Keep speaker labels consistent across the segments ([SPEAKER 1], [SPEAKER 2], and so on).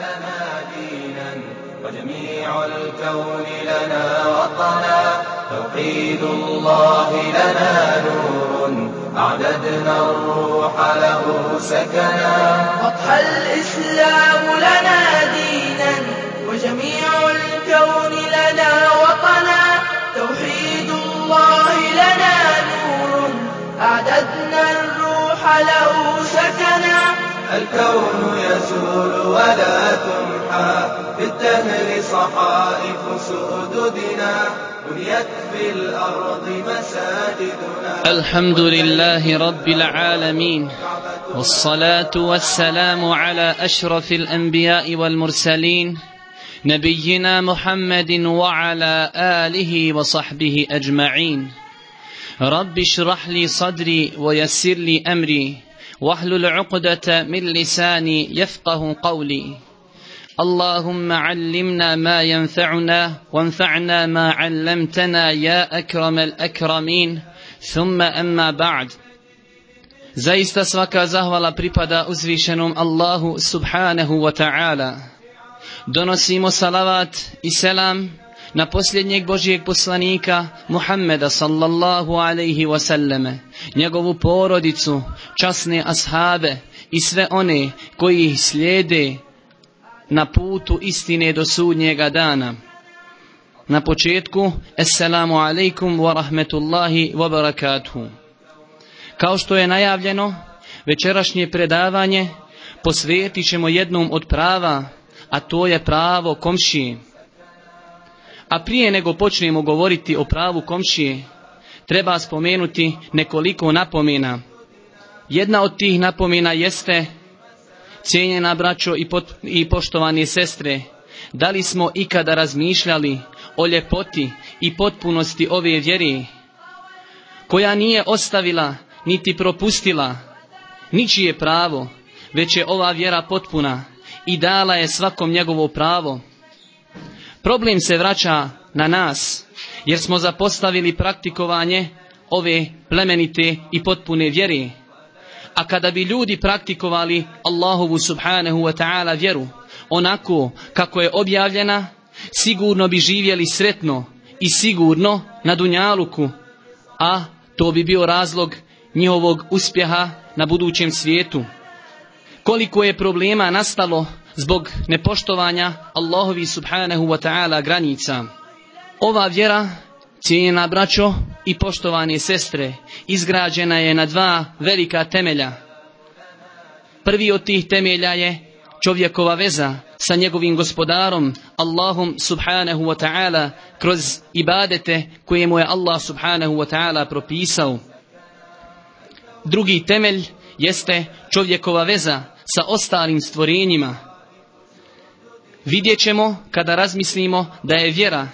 [SPEAKER 1] لنا دينا وجميع الكون لنا وطنا. توحيد الله لنا نور أعددنا الروح له سكنا.
[SPEAKER 2] أضحى الإسلام لنا دينا وجميع الكون لنا وطنا. توحيد الله لنا نور أعددنا الروح له سكنا.
[SPEAKER 1] الكون يزول ولا تمحى في الدهر صحائف سؤددنا بنيت في الأرض مساجدنا.
[SPEAKER 3] الحمد لله رب العالمين والصلاة والسلام على أشرف الأنبياء والمرسلين نبينا محمد وعلى آله وصحبه أجمعين. رب اشرح لي صدري ويسر لي أمري. واحلل عقدة من لساني يفقه قولي. اللهم علمنا ما ينفعنا وانفعنا ما علمتنا يا أكرم الأكرمين. ثم أما بعد. Zahvala pripada uzvišenom Allahu subhanahu wa ta'ala. Donosimo salavat i selam na posljednjeg Božijeg poslanika Muhammeda sallallahu alaihi wasallame, njegovu porodicu, časne ashabe i sve one koji ih slijede na putu istine do sudnjega dana. Na početku, Assalamu alaikum wa rahmetullahi wa barakatuhu. Kao što je najavljeno, večerašnje predavanje posvetit ćemo jednom od prava, a to je pravo komšije. A prije nego počnemo govoriti o pravu komšije, treba spomenuti nekoliko napomena. Jedna od tih napomena jeste, cijenjena braćo i, pot, i poštovane sestre, da li smo ikada razmišljali o ljepoti i potpunosti ove vjere, koja nije ostavila niti propustila ničije pravo, već je ova vjera potpuna i dala je svakom njegovo pravo. Problem se vraća na nas, jer smo zapostavili praktikovanje ove plemenite i potpune vjere. A kada bi ljudi praktikovali Allahovu subhanahu wa ta'ala vjeru, onako kako je objavljena, sigurno bi živjeli sretno i sigurno na Dunjaluku, a to bi bio razlog njihovog uspjeha na budućem svijetu. Koliko je problema nastalo zbog nepoštovanja Allahovi subhanahu wa ta'ala granica. Ova vjera, cijenjena braćo i poštovane sestre, izgrađena je na dva velika temelja. Prvi od tih temelja je čovjekova veza sa njegovim gospodarom Allahom subhanahu wa ta'ala kroz ibadete koje mu je Allah subhanahu wa ta'ala propisao. Drugi temelj jeste čovjekova veza sa ostalim stvorenjima. Vidjet ćemo kada razmislimo da je vjera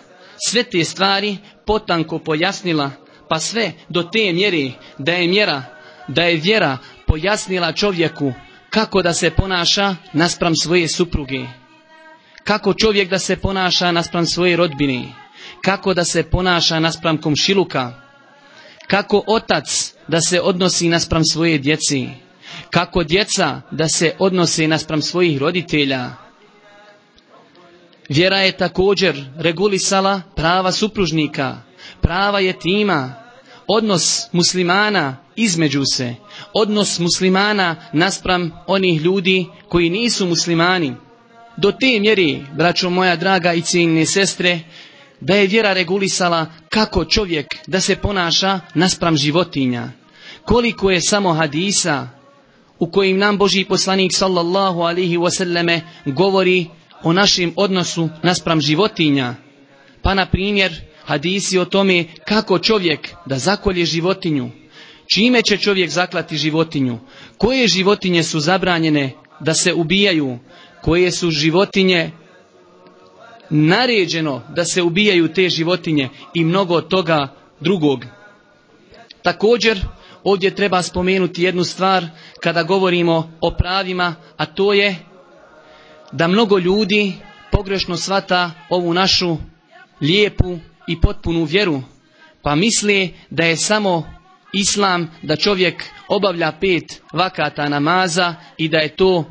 [SPEAKER 3] sve te stvari potanko pojasnila, pa sve do te mjere da je mjera, da je vjera pojasnila čovjeku kako da se ponaša naspram svoje supruge, kako čovjek da se ponaša naspram svoje rodbine, kako da se ponaša naspram komšiluka, kako otac da se odnosi naspram svoje djeci, kako djeca da se odnose naspram svojih roditelja. Vjera je također regulisala prava supružnika, prava je tima, odnos muslimana između se, odnos muslimana naspram onih ljudi koji nisu muslimani. Do te mjeri, braćo moja draga i cijenine sestre, da je vjera regulisala kako čovjek da se ponaša naspram životinja. Koliko je samo hadisa u kojim nam Boži poslanik sallallahu alihi wasallame govori o našem odnosu naspram životinja. Pa na primjer hadisi o tome kako čovjek da zakolje životinju. Čime će čovjek zaklati životinju? Koje životinje su zabranjene da se ubijaju? Koje su životinje naređeno da se ubijaju te životinje i mnogo toga drugog. Također, ovdje treba spomenuti jednu stvar kada govorimo o pravima, a to je da mnogo ljudi pogrešno svata ovu našu lijepu i potpunu vjeru, pa misle da je samo islam da čovjek obavlja pet vakata namaza i da je to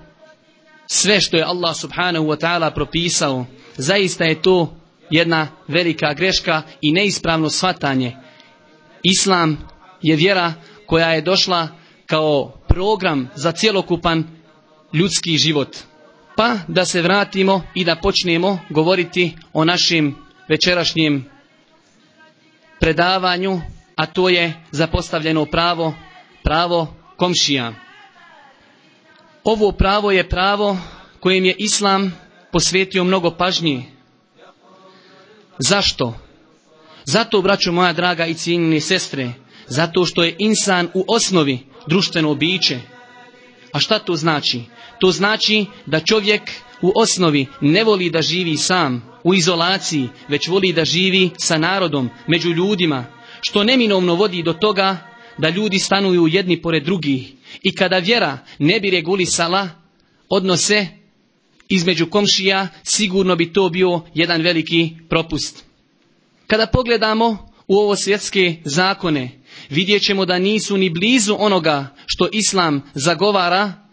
[SPEAKER 3] sve što je Allah subhanahu wa ta'ala propisao, zaista je to jedna velika greška i neispravno shvatanje. Islam je vjera koja je došla kao program za cjelokupan ljudski život. Pa da se vratimo i da počnemo govoriti o našim večerašnjem predavanju, a to je zapostavljeno pravo, pravo komšija. Ovo pravo je pravo kojem je Islam posvetio mnogo pažnje. Zašto? Zato, braćo moja draga i cijenjeni sestre, zato što je insan u osnovi društveno biće. A šta to znači? To znači da čovjek u osnovi ne voli da živi sam, u izolaciji, već voli da živi sa narodom, među ljudima, što neminovno vodi do toga da ljudi stanuju jedni pored drugih i kada vjera ne bi regulisala odnose između komšija, sigurno bi to bio jedan veliki propust. Kada pogledamo u ovo svjetske zakone, vidjet ćemo da nisu ni blizu onoga što Islam zagovara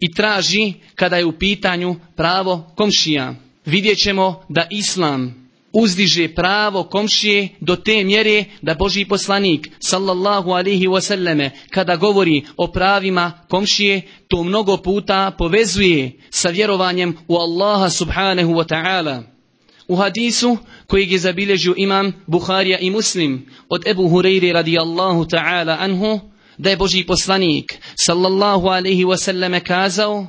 [SPEAKER 3] i traži kada je u pitanju pravo komšija. Vidjet ćemo da Islam uzdiže pravo komšije do te mjere da Boži poslanik sallallahu alihi wasallame kada govori o pravima komšije to mnogo puta povezuje sa vjerovanjem u Allaha subhanahu wa ta'ala. U hadisu kojeg je zabilježio imam Buharija i Muslim od Ebu Hureyri radijallahu ta'ala anhu da je Boži poslanik sallallahu alaihi wasallam kazao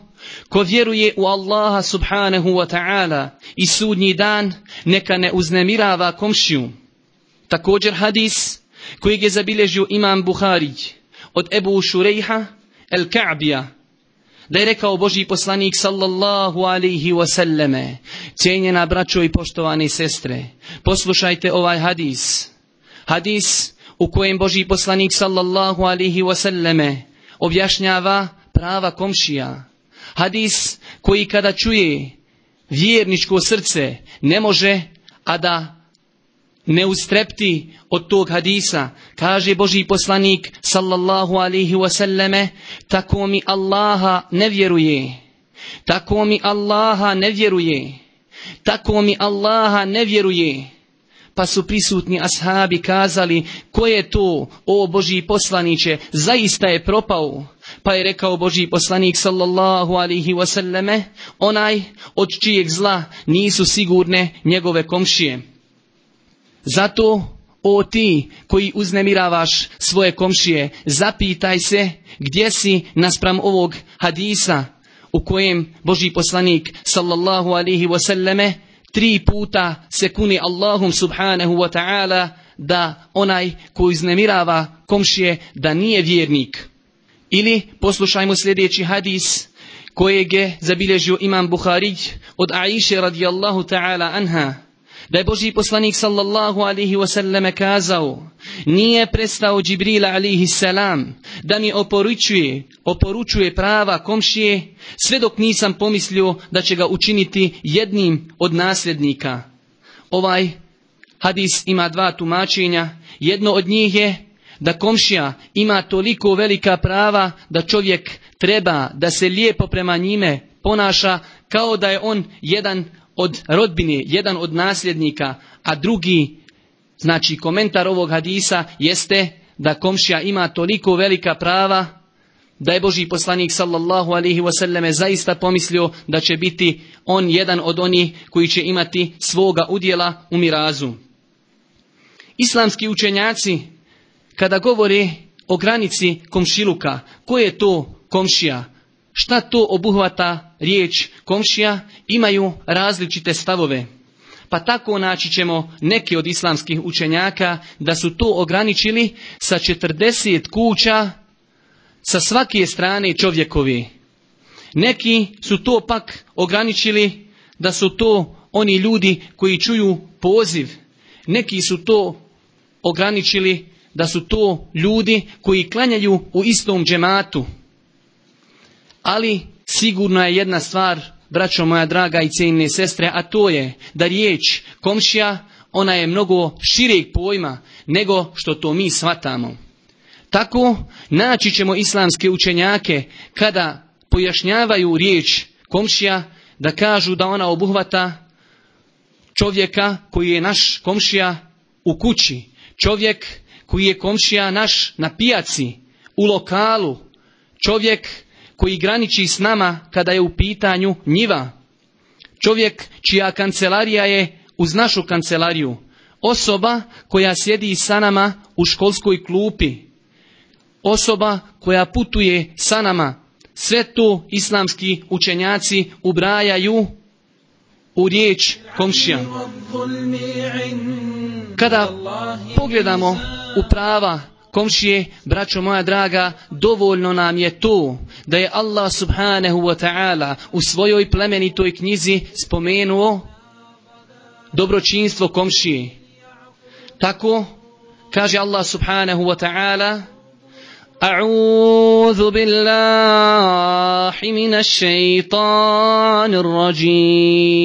[SPEAKER 3] ko vjeruje u Allaha subhanahu wa ta'ala i sudnji dan neka ne uznemirava komšiju. Također hadis kojeg je zabilježio imam Buhari od Ebu Šurejha el Ka'bija da je rekao Boži poslanik sallallahu alaihi wasallame cijenjena braćo i poštovani sestre poslušajte ovaj hadis hadis u kojem Boži poslanik sallallahu alihi wasallame objašnjava prava komšija. Hadis koji kada čuje vjerničko srce ne može, a da ne ustrepti od tog hadisa. Kaže Boži poslanik sallallahu alihi wasallame tako mi Allaha ne vjeruje. Tako mi Allaha ne vjeruje. Tako mi Allaha ne vjeruje pa su prisutni ashabi kazali, ko je to, o Boži poslaniće, zaista je propao. Pa je rekao Boži poslanik sallallahu alihi wasallame, onaj od čijeg zla nisu sigurne njegove komšije. Zato, o ti koji uznemiravaš svoje komšije, zapitaj se gdje si naspram ovog hadisa u kojem Boži poslanik sallallahu alihi wasallame tri puta se kuni Allahum subhanahu wa ta'ala da onaj koji iznemirava komšije da nije vjernik. Ili poslušajmo sljedeći hadis kojeg je zabilježio imam Buharić od Aisha radijallahu ta'ala anha da je Boži poslanik sallallahu alihi wasallam kazao nije prestao Džibrila alihi salam da mi oporučuje, oporučuje prava komšije sve dok nisam pomislio da će ga učiniti jednim od nasljednika. Ovaj hadis ima dva tumačenja. Jedno od njih je da komšija ima toliko velika prava da čovjek treba da se lijepo prema njime ponaša kao da je on jedan od rodbine, jedan od nasljednika, a drugi, znači komentar ovog hadisa jeste da komšija ima toliko velika prava da je Boži poslanik sallallahu alaihi wasallam zaista pomislio da će biti on jedan od onih koji će imati svoga udjela u mirazu. Islamski učenjaci kada govore o granici komšiluka, ko je to komšija? Šta to obuhvata riječ komšija? Imaju različite stavove. Pa tako naći ćemo neki od islamskih učenjaka da su to ograničili sa 40 kuća sa svake strane čovjekovi. Neki su to pak ograničili da su to oni ljudi koji čuju poziv. Neki su to ograničili da su to ljudi koji klanjaju u istom džematu. Ali sigurno je jedna stvar, braćo moja draga i cijenine sestre, a to je da riječ komšija, ona je mnogo šireg pojma nego što to mi shvatamo. Tako naći ćemo islamske učenjake kada pojašnjavaju riječ komšija da kažu da ona obuhvata čovjeka koji je naš komšija u kući, čovjek koji je komšija naš na pijaci, u lokalu, čovjek koji graniči s nama kada je u pitanju njiva, čovjek čija kancelarija je uz našu kancelariju, osoba koja sjedi sa nama u školskoj klupi, osoba koja putuje sa nama, sve to islamski učenjaci ubrajaju u riječ komšija. Kada pogledamo u prava komšije, braćo moja draga, dovoljno nam je to da je Allah subhanahu wa ta'ala u svojoj plemenitoj knjizi spomenuo dobročinstvo komšije. Tako kaže Allah subhanahu wa ta'ala أعوذ بالله من الشيطان الرجيم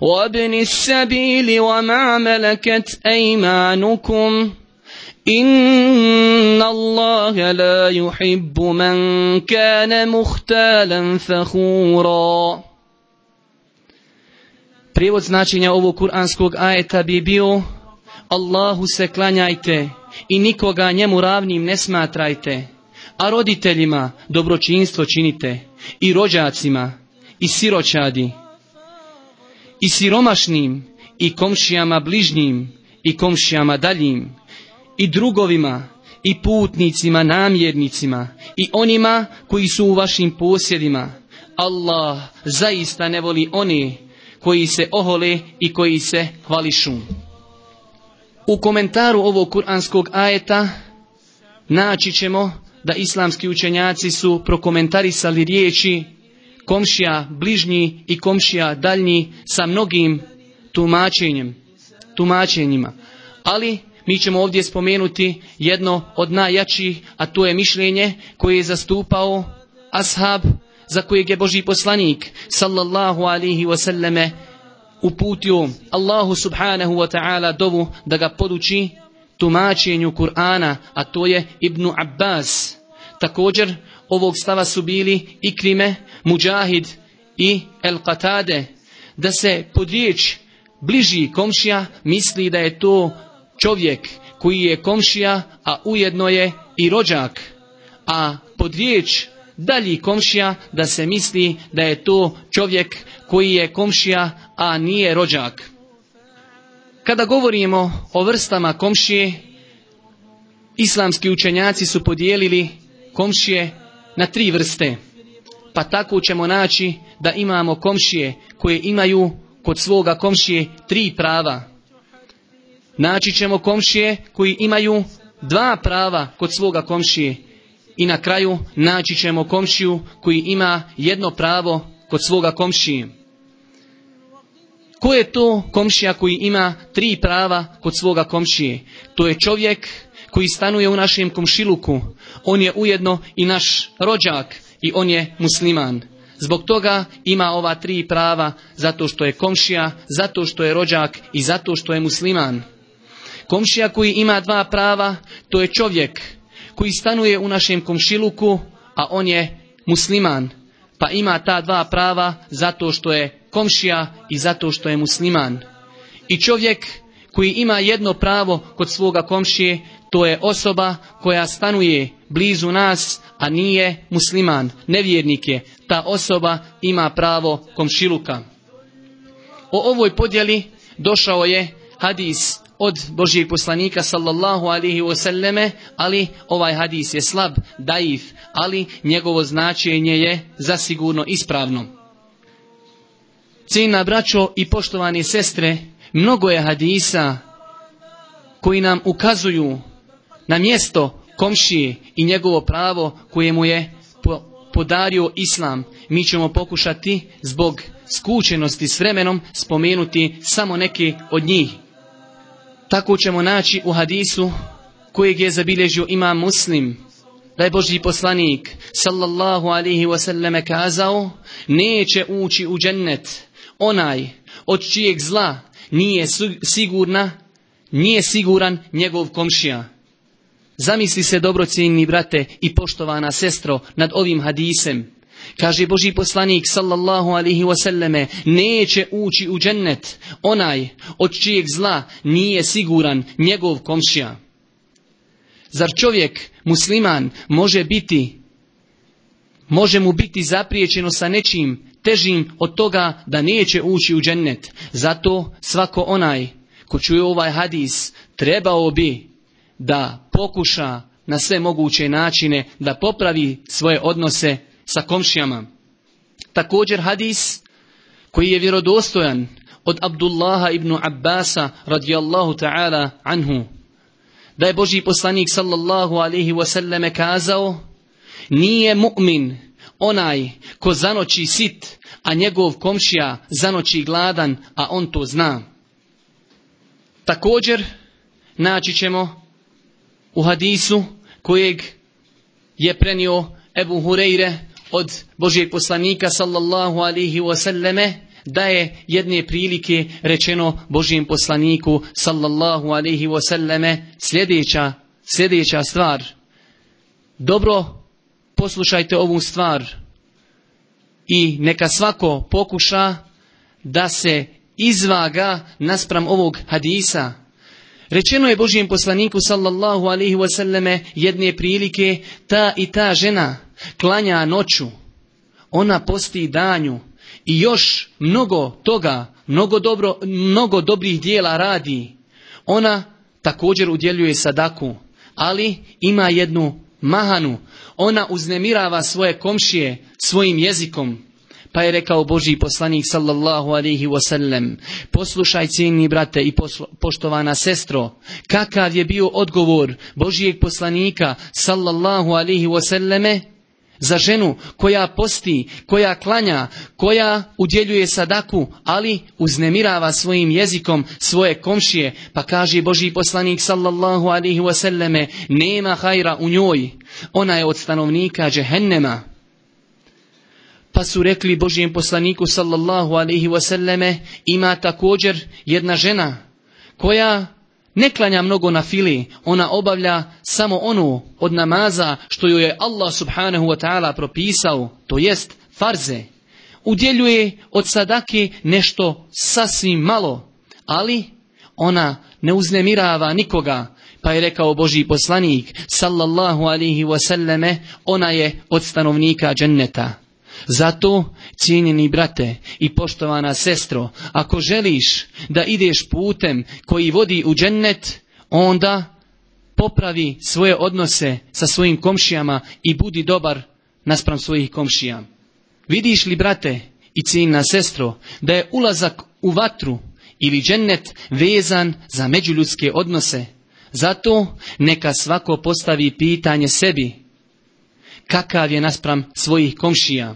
[SPEAKER 3] وابن السبيل وما ملكت أيمانكم إن الله لا يحب من كان مختالا فخورا Prijevod značenja ovog kuranskog ajeta bi bio Allahu se klanjajte i nikoga njemu ravnim ne smatrajte, a roditeljima dobročinstvo činite i rođacima i siročadi i siromašnim i komšijama bližnjim i komšijama daljim i drugovima i putnicima namjernicima i onima koji su u vašim posjedima. Allah zaista ne voli oni koji se ohole i koji se hvališu. U komentaru ovog kuranskog ajeta naći ćemo da islamski učenjaci su prokomentarisali riječi komšija bližnji i komšija daljnji sa mnogim tumačenjem, tumačenjima. Ali mi ćemo ovdje spomenuti jedno od najjačih, a to je mišljenje koje je zastupao ashab za kojeg je Boži poslanik sallallahu alihi wasallame uputio Allahu subhanahu wa ta'ala dovu da ga poduči tumačenju Kur'ana, a to je Ibnu Abbas. Također ovog stava su bili Ikrime, Mujahid i El Qatade, da se pod riječ bliži komšija misli da je to čovjek koji je komšija, a ujedno je i rođak, a pod riječ dalji komšija da se misli da je to čovjek koji je komšija, a nije rođak. Kada govorimo o vrstama komšije, islamski učenjaci su podijelili komšije na tri vrste. Pa tako ćemo naći da imamo komšije koje imaju kod svoga komšije tri prava. Naći ćemo komšije koji imaju dva prava kod svoga komšije. I na kraju naći ćemo komšiju koji ima jedno pravo kod svoga komšije. Ko je to komšija koji ima tri prava kod svoga komšije? To je čovjek koji stanuje u našem komšiluku. On je ujedno i naš rođak i on je musliman. Zbog toga ima ova tri prava, zato što je komšija, zato što je rođak i zato što je musliman. Komšija koji ima dva prava, to je čovjek koji stanuje u našem komšiluku, a on je musliman. Pa ima ta dva prava zato što je komšija i zato što je musliman. I čovjek koji ima jedno pravo kod svoga komšije, to je osoba koja stanuje blizu nas, a nije musliman, nevjernik je. Ta osoba ima pravo komšiluka. O ovoj podjeli došao je hadis od Božijeg poslanika sallallahu alihi wasallame, ali ovaj hadis je slab, daif, ali njegovo značenje je zasigurno ispravno. Cijena braćo i poštovani sestre, mnogo je hadisa koji nam ukazuju na mjesto komšije i njegovo pravo koje mu je podario islam. Mi ćemo pokušati zbog skučenosti s vremenom spomenuti samo neke od njih. Tako ćemo naći u hadisu kojeg je zabilježio imam muslim, da je Boži poslanik sallallahu alihi wasallam kazao, neće ući u džennet onaj od čijeg zla nije sigurna, nije siguran njegov komšija. Zamisli se dobro brate i poštovana sestro nad ovim hadisem. Kaže Boži poslanik sallallahu alihi wasallame neće ući u džennet onaj od čijeg zla nije siguran njegov komšija. Zar čovjek musliman može biti može mu biti zapriječeno sa nečim težim od toga da neće ući u džennet. Zato svako onaj ko čuje ovaj hadis trebao bi da pokuša na sve moguće načine da popravi svoje odnose sa komšijama. Također hadis koji je vjerodostojan od Abdullaha ibn Abbasa radijallahu ta'ala anhu da je Boži poslanik sallallahu alaihi wasallam kazao nije mu'min onaj ko zanoći sit, a njegov komšija zanoći gladan, a on to zna. Također naći ćemo u hadisu kojeg je prenio Ebu Hureyre od Božijeg poslanika sallallahu alihi wasallame da je jedne prilike rečeno Božijem poslaniku sallallahu alihi wasallame sljedeća, sljedeća stvar. Dobro poslušajte ovu stvar i neka svako pokuša da se izvaga naspram ovog hadisa. Rečeno je Božijem poslaniku sallallahu alihi wasallame jedne prilike ta i ta žena klanja noću, ona posti danju i još mnogo toga, mnogo, dobro, mnogo dobrih dijela radi. Ona također udjeljuje sadaku, ali ima jednu mahanu. Ona uznemirava svoje komšije svojim jezikom. Pa je rekao Boži poslanik sallallahu alaihi wasallam, poslušaj cijeni brate i poštovana sestro, kakav je bio odgovor Božijeg poslanika sallallahu alaihi wasallame za ženu koja posti, koja klanja, koja udjeljuje sadaku, ali uznemirava svojim jezikom svoje komšije, pa kaže Boži poslanik sallallahu alihi wasallame, nema hajra u njoj, ona je od stanovnika džehennema. Pa su rekli Božijem poslaniku sallallahu alihi wasallame, ima također jedna žena koja ne klanja mnogo na fili, ona obavlja samo onu od namaza što joj je Allah subhanahu wa ta'ala propisao, to jest farze. Udjeljuje od sadake nešto sasvim malo, ali ona ne uznemirava nikoga, pa je rekao Boži poslanik, sallallahu alihi wasallame, ona je od stanovnika dženneta. Zato, cijenjeni brate i poštovana sestro, ako želiš da ideš putem koji vodi u džennet, onda popravi svoje odnose sa svojim komšijama i budi dobar naspram svojih komšija. Vidiš li, brate i cijenjena sestro, da je ulazak u vatru ili džennet vezan za međuljudske odnose? Zato neka svako postavi pitanje sebi. Kakav je naspram svojih komšija?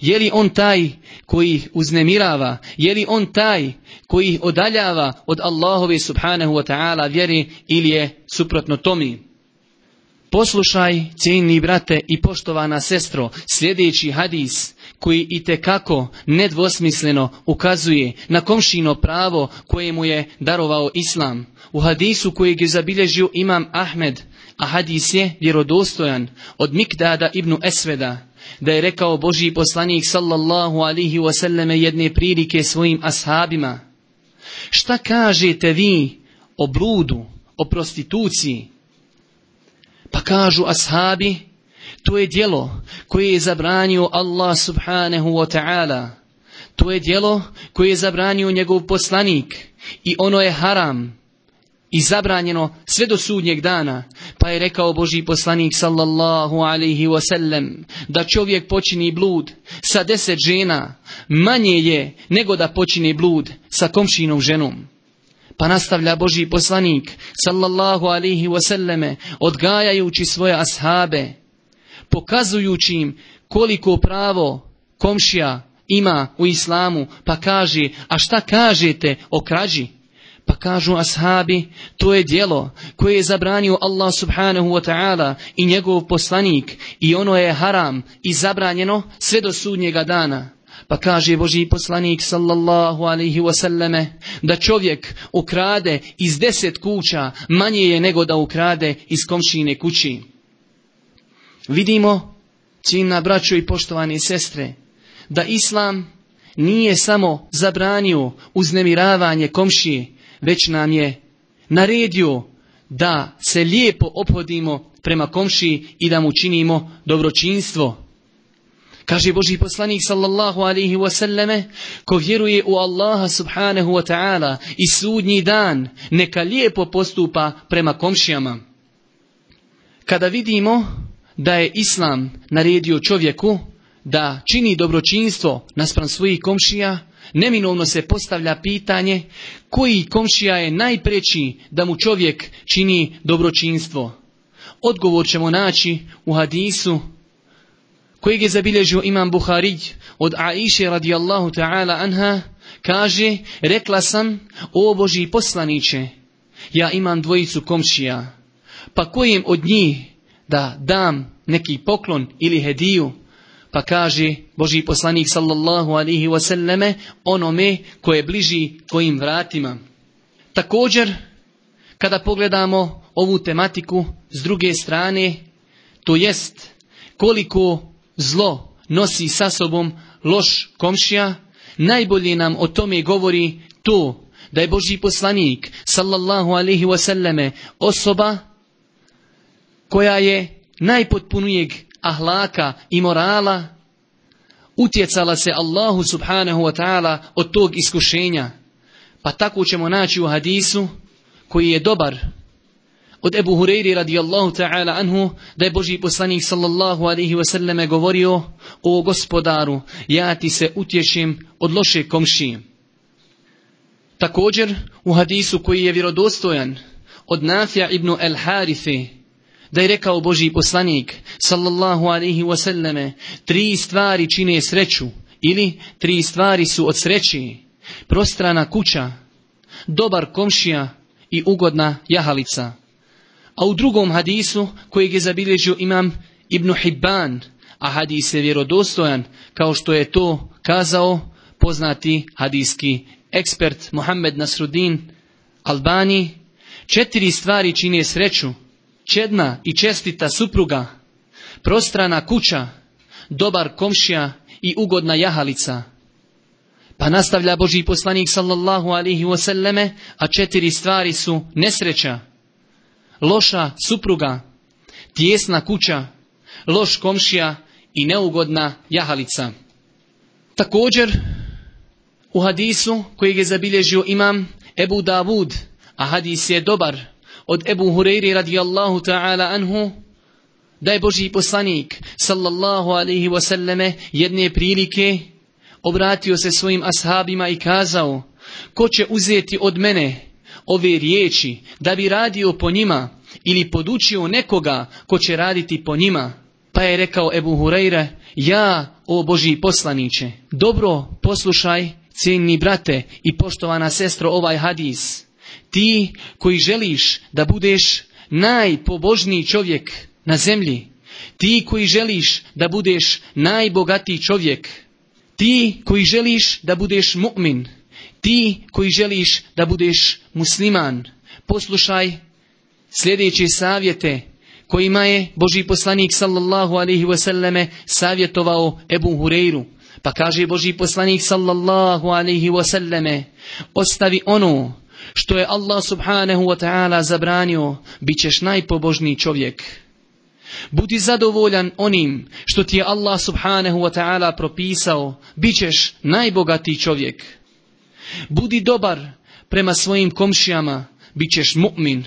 [SPEAKER 3] Je li on taj koji ih uznemirava? Je li on taj koji ih odaljava od Allahove subhanahu wa ta'ala vjeri ili je suprotno tomi? Poslušaj, cijenni brate i poštovana sestro, sljedeći hadis koji i kako nedvosmisleno ukazuje na komšino pravo koje mu je darovao Islam. U hadisu kojeg je zabilježio imam Ahmed, a hadis je vjerodostojan od Mikdada ibn Esveda, da je rekao Božji poslanik sallallahu alihi wasallam jedne prilike svojim ashabima. Šta kažete vi o bludu, o prostituciji? Pa kažu ashabi, to je djelo koje je zabranio Allah subhanahu wa ta'ala. To je djelo koje je zabranio njegov poslanik i ono je haram i zabranjeno sve do sudnjeg dana. Pa je rekao Boži poslanik sallallahu alaihi wasallam da čovjek počini blud sa deset žena manje je nego da počini blud sa komšinom ženom. Pa nastavlja Boži poslanik sallallahu alaihi wasallame odgajajući svoje ashabe, pokazujući im koliko pravo komšija ima u islamu, pa kaže, a šta kažete o krađi? Pa kažu ashabi, to je djelo koje je zabranio Allah subhanahu wa ta'ala i njegov poslanik i ono je haram i zabranjeno sve do sudnjega dana. Pa kaže Boži poslanik sallallahu alaihi wasallame da čovjek ukrade iz deset kuća manje je nego da ukrade iz komšine kući. Vidimo, cina braćo i poštovane sestre, da Islam nije samo zabranio uznemiravanje komšije, već nam je naredio da se lijepo ophodimo prema komšiji i da mu činimo dobročinstvo. Kaže Boži poslanik sallallahu alaihi wasallame, ko vjeruje u Allaha subhanahu wa ta'ala i sudnji dan, neka lijepo postupa prema komšijama. Kada vidimo da je Islam naredio čovjeku da čini dobročinstvo naspram svojih komšija, neminovno se postavlja pitanje koji komšija je najpreći da mu čovjek čini dobročinstvo. Odgovor ćemo naći u hadisu kojeg je zabilježio imam Buhari od Aisha radijallahu ta'ala anha, kaže, rekla sam, o Boži poslaniće, ja imam dvojicu komšija, pa kojem od njih da dam neki poklon ili hediju, pa kaže Boži poslanik sallallahu alihi wasallame onome ko je bliži kojim vratima. Također, kada pogledamo ovu tematiku s druge strane, to jest koliko zlo nosi sa sobom loš komšija, najbolje nam o tome govori to da je Boži poslanik sallallahu alaihi wasallame osoba koja je najpotpunijeg ahlaka i morala utjecala se Allahu subhanahu wa ta'ala od tog iskušenja. Pa tako ćemo naći u hadisu koji je dobar od Ebu Hureyri radijallahu ta'ala anhu da je Boži poslanik sallallahu alaihi wasallam govorio o gospodaru ja ti se utješim od loše komšije. Također u hadisu koji je vjerodostojan od Nafja ibn El Harife da je rekao Boži poslanik sallallahu alaihi wasallame tri stvari čine sreću ili tri stvari su od sreći. Prostrana kuća dobar komšija i ugodna jahalica. A u drugom hadisu kojeg je zabilježio imam Ibn Hibban, a hadis je vjerodostojan, kao što je to kazao poznati hadijski ekspert Muhammed Nasrudin Albani, četiri stvari čine sreću, čedna i čestita supruga, prostrana kuća, dobar komšija i ugodna jahalica. Pa nastavlja Boži poslanik sallallahu alihi wasallame, a četiri stvari su nesreća, loša supruga, tjesna kuća, loš komšija i neugodna jahalica. Također, u hadisu kojeg je zabilježio imam Ebu Davud, a hadis je dobar, od Ebu Hureyri radijallahu ta'ala anhu, da je Boži poslanik, sallallahu alaihi wasallame, jedne prilike obratio se svojim ashabima i kazao, ko će uzeti od mene ove riječi da bi radio po njima ili podučio nekoga ko će raditi po njima. Pa je rekao Ebu Hureyre, ja, o Boži poslaniće, dobro poslušaj, cijenni brate i poštovana sestro ovaj hadis. Ti koji želiš da budeš najpobožniji čovjek na zemlji, ti koji želiš da budeš najbogatiji čovjek, ti koji želiš da budeš mu'min, ti koji želiš da budeš musliman, poslušaj sljedeće savjete kojima je Boži poslanik sallallahu alaihi wasallame savjetovao Ebu Hureyru. Pa kaže Boži poslanik sallallahu alaihi wasallame ostavi ono što je Allah subhanahu wa ta'ala zabranio, bit ćeš najpobožniji čovjek. Budi zadovoljan onim što ti je Allah subhanahu wa ta'ala propisao, bit ćeš najbogatiji čovjek. Budi dobar prema svojim komšijama, bit ćeš mu'min.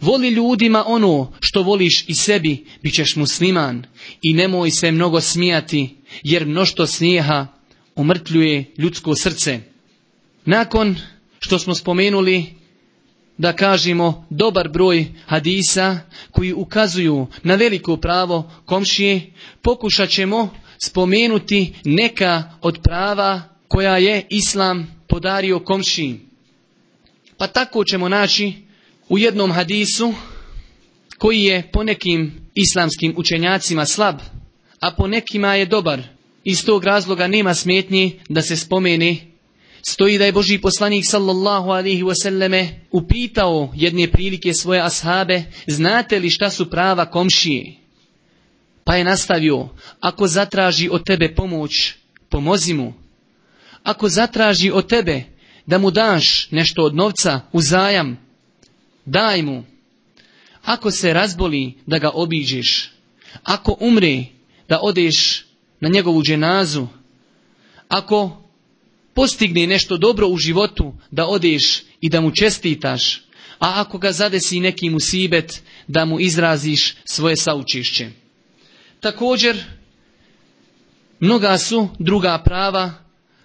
[SPEAKER 3] Voli ljudima ono što voliš i sebi, bit ćeš musliman. I nemoj se mnogo smijati, jer mnošto smijeha umrtljuje ljudsko srce. Nakon što smo spomenuli da kažemo dobar broj hadisa koji ukazuju na veliko pravo komšije, pokušat ćemo spomenuti neka od prava koja je Islam podario komši. Pa tako ćemo naći u jednom hadisu koji je po nekim islamskim učenjacima slab, a po nekima je dobar. Iz tog razloga nema smetnji da se spomeni stoji da je Boži poslanik sallallahu alihi wasallame upitao jedne prilike svoje ashabe, znate li šta su prava komšije? Pa je nastavio, ako zatraži od tebe pomoć, pomozi mu. Ako zatraži od tebe da mu daš nešto od novca u zajam, daj mu. Ako se razboli da ga obiđeš, ako umre da odeš na njegovu dženazu, ako postigne nešto dobro u životu, da odeš i da mu čestitaš, a ako ga zadesi neki musibet, da mu izraziš svoje saučišće. Također, mnoga su druga prava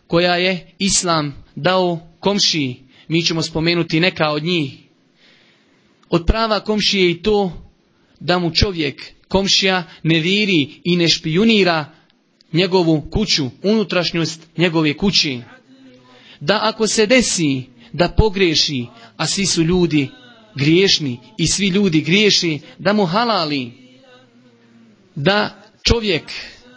[SPEAKER 3] koja je Islam dao komšiji. Mi ćemo spomenuti neka od njih. Od prava komšije je i to da mu čovjek, komšija, ne viri i ne špijunira njegovu kuću, unutrašnjost njegove kući da ako se desi da pogreši, a svi su ljudi griješni i svi ljudi griješi, da mu halali, da čovjek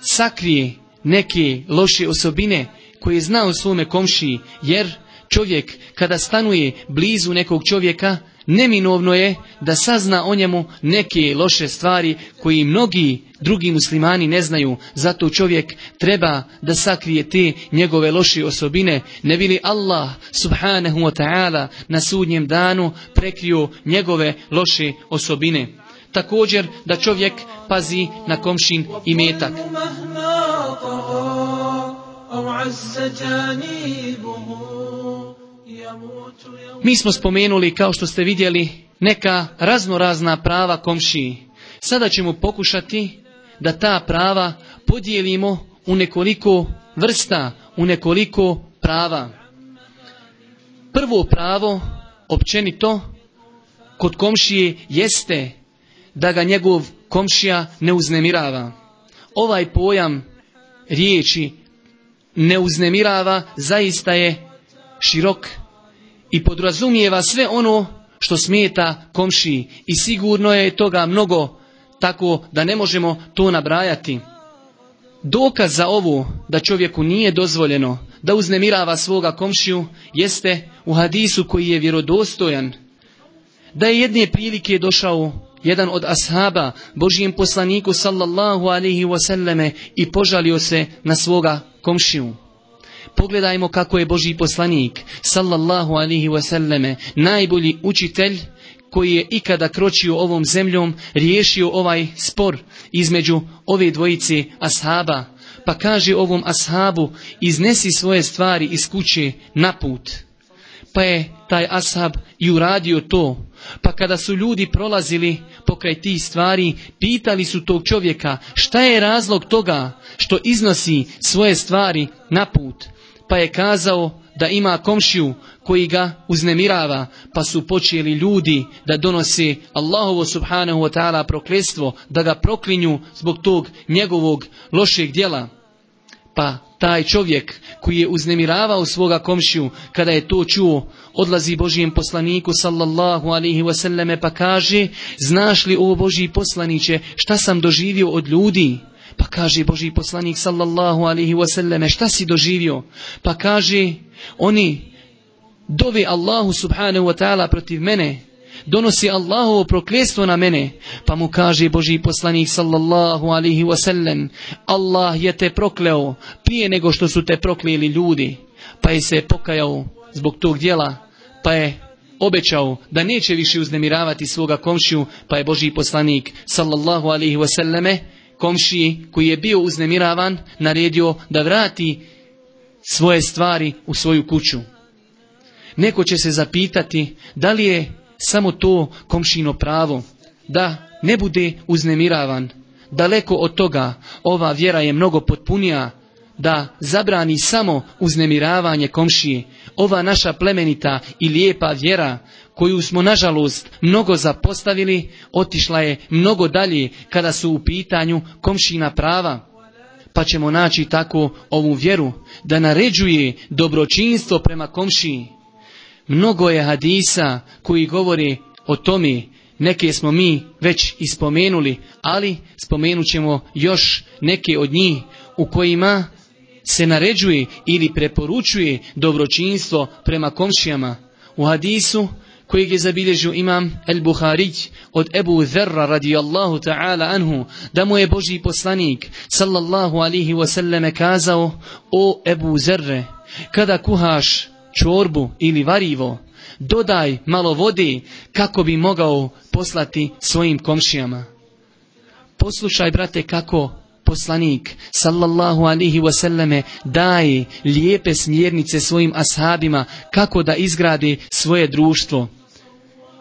[SPEAKER 3] sakrije neke loše osobine koje zna u svome komšiji, jer čovjek kada stanuje blizu nekog čovjeka, neminovno je da sazna o njemu neke loše stvari koji mnogi drugi muslimani ne znaju. Zato čovjek treba da sakrije te njegove loše osobine. Ne bili Allah subhanahu wa ta'ala na sudnjem danu prekrio njegove loše osobine. Također da čovjek pazi na komšin i metak. Mi smo spomenuli, kao što ste vidjeli, neka raznorazna prava komšiji. Sada ćemo pokušati da ta prava podijelimo u nekoliko vrsta, u nekoliko prava. Prvo pravo, općenito, kod komšije jeste da ga njegov komšija ne uznemirava. Ovaj pojam riječi ne uznemirava zaista je širok i podrazumijeva sve ono što smeta komšiji i sigurno je toga mnogo tako da ne možemo to nabrajati. Dokaz za ovo da čovjeku nije dozvoljeno da uznemirava svoga komšiju jeste u hadisu koji je vjerodostojan. Da je jedne prilike došao jedan od ashaba Božijem poslaniku sallallahu alaihi wasallame i požalio se na svoga komšiju. Pogledajmo kako je Boži poslanik, sallallahu alihi wasallame, najbolji učitelj koji je ikada kročio ovom zemljom, riješio ovaj spor između ove dvojice ashaba. Pa kaže ovom ashabu, iznesi svoje stvari iz kuće na put. Pa je taj ashab i uradio to. Pa kada su ljudi prolazili pokraj tih stvari, pitali su tog čovjeka šta je razlog toga što iznosi svoje stvari na put pa je kazao da ima komšiju koji ga uznemirava, pa su počeli ljudi da donose Allahovo subhanahu wa ta'ala prokletstvo, da ga proklinju zbog tog njegovog lošeg djela. Pa taj čovjek koji je uznemiravao svoga komšiju, kada je to čuo, odlazi Božijem poslaniku sallallahu alihi wasallame pa kaže, znaš li ovo Božji poslaniće, šta sam doživio od ljudi? Pa kaže Boži poslanik sallallahu alihi wasallame šta si doživio? Pa kaže oni dove Allahu subhanahu wa ta'ala protiv mene donosi Allahovo prokljestvo na mene pa mu kaže Boži poslanik sallallahu alihi wasallam Allah je te prokleo prije nego što su te proklijeli ljudi pa je se pokajao zbog tog dijela pa je obećao da neće više uznemiravati svoga komšiju pa je Boži poslanik sallallahu alihi wasallame komšiji koji je bio uznemiravan naredio da vrati svoje stvari u svoju kuću. Neko će se zapitati da li je samo to komšino pravo da ne bude uznemiravan. Daleko od toga ova vjera je mnogo potpunija da zabrani samo uznemiravanje komšije. Ova naša plemenita i lijepa vjera koju smo nažalost mnogo zapostavili, otišla je mnogo dalje kada su u pitanju komšina prava. pa ćemo naći tako ovu vjeru da naređuje dobročinstvo prema komšiji. Mnogo je hadisa koji govori o tome, neke smo mi već ispomenuli, ali spomenut ćemo još neke od njih u kojima se naređuje ili preporučuje dobročinstvo prema komšijama. U hadisu kojeg je zabilježio imam El Buharić od Ebu Zerra radijallahu ta'ala anhu, da mu je Boži poslanik sallallahu alihi wasallame kazao, o Ebu Zerre, kada kuhaš čorbu ili varivo, dodaj malo vode kako bi mogao poslati svojim komšijama. Poslušaj, brate, kako poslanik sallallahu alihi wasallame daje lijepe smjernice svojim ashabima kako da izgradi svoje društvo.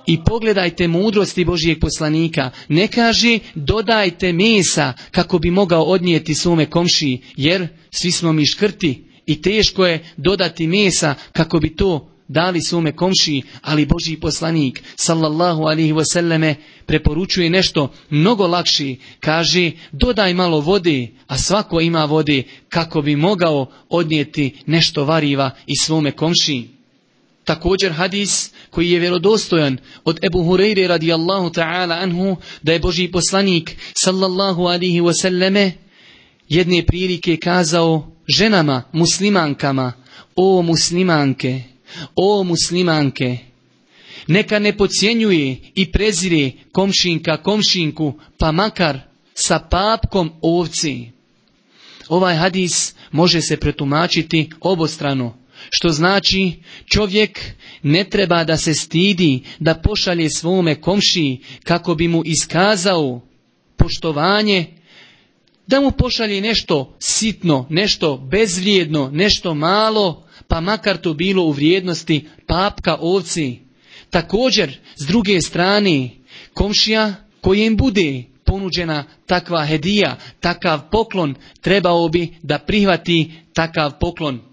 [SPEAKER 3] I pogledajte mudrosti Božijeg poslanika. Ne kaže dodajte mesa kako bi mogao odnijeti svome komšiji, jer svi smo mi škrti i teško je dodati mesa kako bi to dali svome komšiji, ali Božji poslanik, sallallahu alihi wasallame, preporučuje nešto mnogo lakši. Kaže, dodaj malo vode, a svako ima vode, kako bi mogao odnijeti nešto variva i svome komšiji. Također hadis koji je vjerodostojan od Ebu Hureyre radijallahu ta'ala anhu, da je Božji poslanik, sallallahu alihi wasallame, jedne prilike kazao ženama, muslimankama, o muslimanke, o muslimanke, neka ne pocijenjuje i prezire komšinka komšinku, pa makar sa papkom ovci. Ovaj hadis može se pretumačiti obostrano, što znači čovjek ne treba da se stidi da pošalje svome komšiji kako bi mu iskazao poštovanje, da mu pošalje nešto sitno, nešto bezvrijedno, nešto malo, pa makar to bilo u vrijednosti papka ovci. Također, s druge strane, komšija kojem bude ponuđena takva hedija, takav poklon, trebao bi da prihvati takav poklon.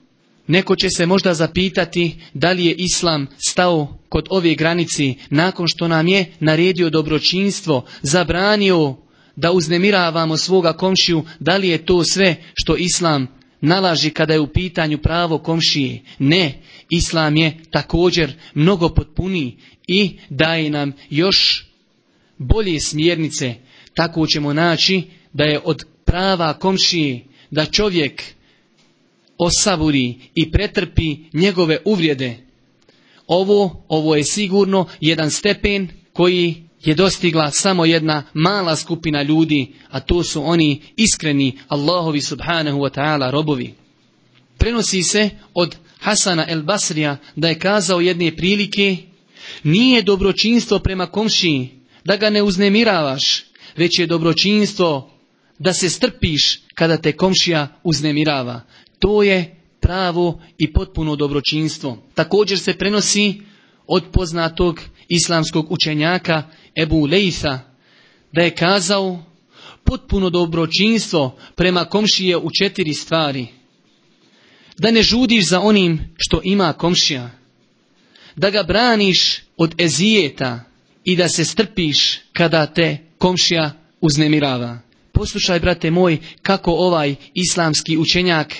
[SPEAKER 3] Neko će se možda zapitati da li je Islam stao kod ove granici nakon što nam je naredio dobročinstvo, zabranio da uznemiravamo svoga komšiju, da li je to sve što Islam nalaži kada je u pitanju pravo komšije. Ne, Islam je također mnogo potpuniji i daje nam još bolje smjernice. Tako ćemo naći da je od prava komšije da čovjek osavuri i pretrpi njegove uvrijede. Ovo, ovo je sigurno jedan stepen koji je dostigla samo jedna mala skupina ljudi, a to su oni iskreni Allahovi subhanahu wa ta'ala robovi. Prenosi se od Hasana el Basrija da je kazao jedne prilike, nije dobročinstvo prema komšiji da ga ne uznemiravaš, već je dobročinstvo da se strpiš kada te komšija uznemirava. To je pravo i potpuno dobročinstvo. Također se prenosi od poznatog islamskog učenjaka Ebu Lejsa da je kazao potpuno dobročinstvo prema komšije u četiri stvari. Da ne žudiš za onim što ima komšija. Da ga braniš od ezijeta i da se strpiš kada te komšija uznemirava. Poslušaj, brate moj, kako ovaj islamski učenjak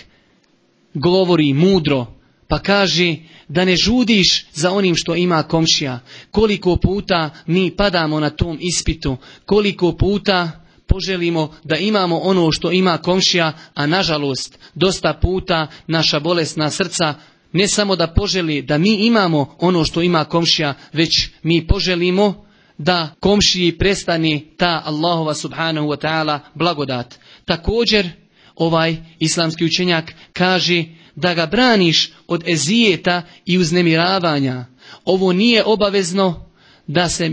[SPEAKER 3] govori mudro, pa kaže da ne žudiš za onim što ima komšija. Koliko puta mi padamo na tom ispitu, koliko puta poželimo da imamo ono što ima komšija, a nažalost dosta puta naša bolesna srca ne samo da poželi da mi imamo ono što ima komšija, već mi poželimo da komšiji prestani ta Allahova subhanahu wa ta'ala blagodat. Također ovaj islamski učenjak kaže da ga braniš od ezijeta i uznemiravanja. Ovo nije obavezno da se